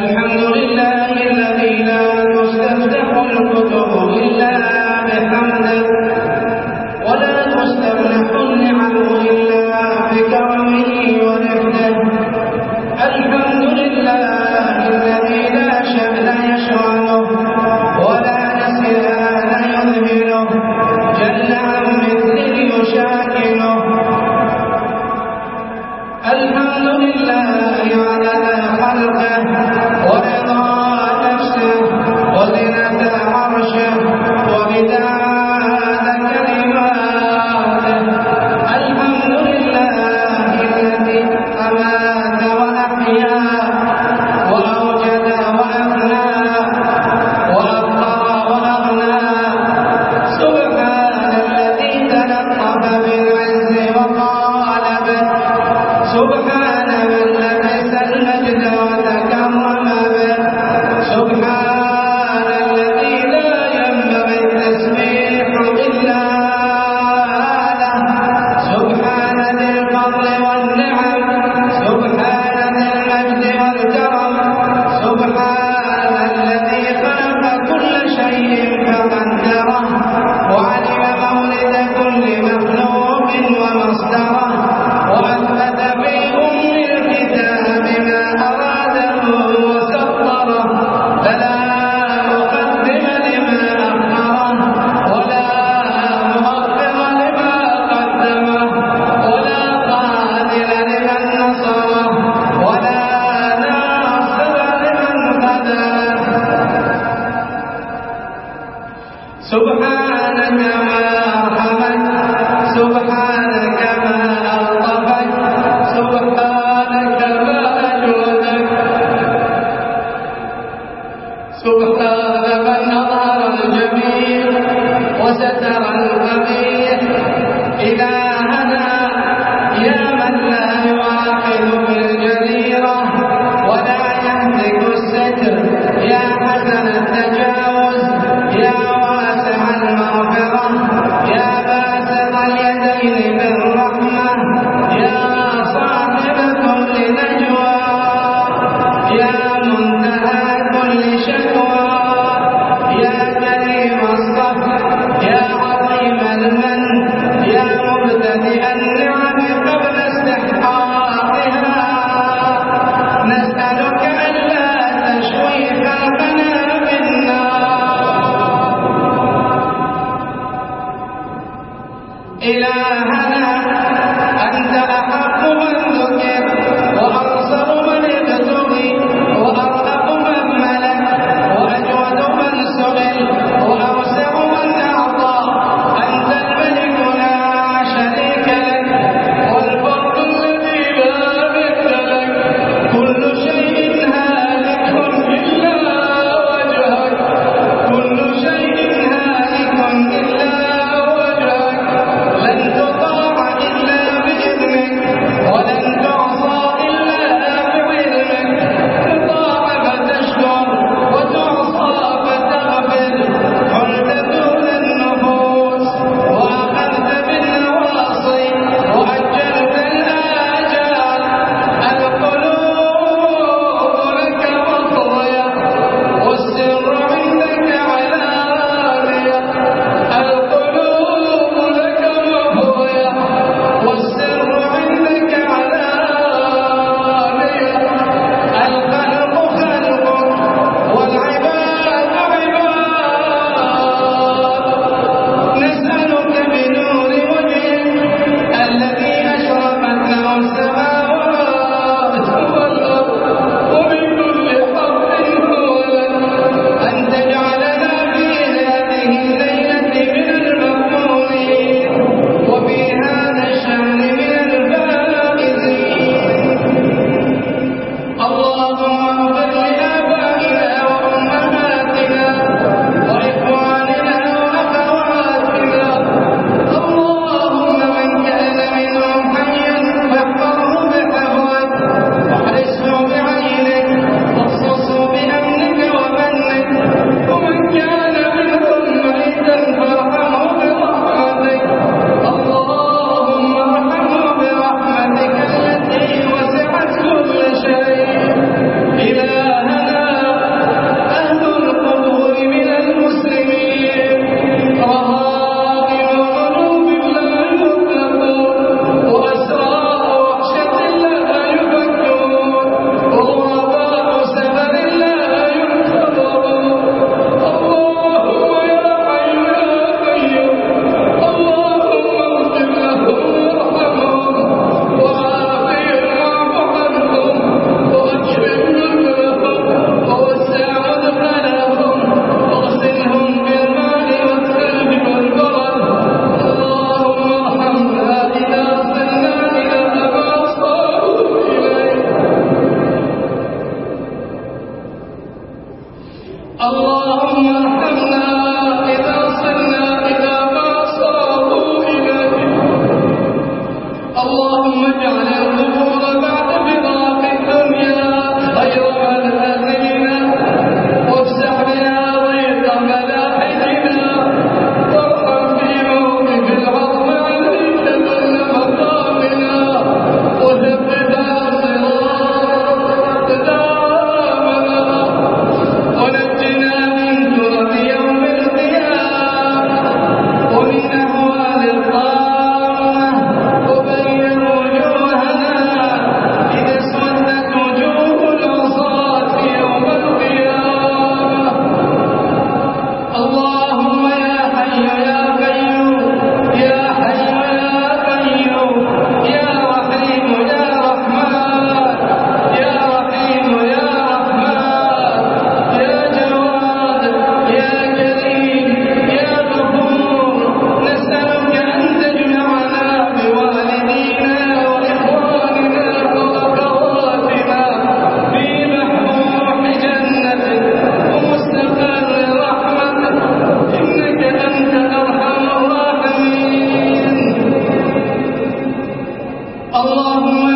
الحمد لله الذي لا تستفتح الكتب إلا بحمده سبحانك الذي اللہ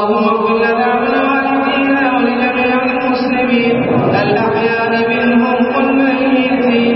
اللهم اغفر لنا ولوالدينا ولجميع المسلمين الأحياء منهم والميتين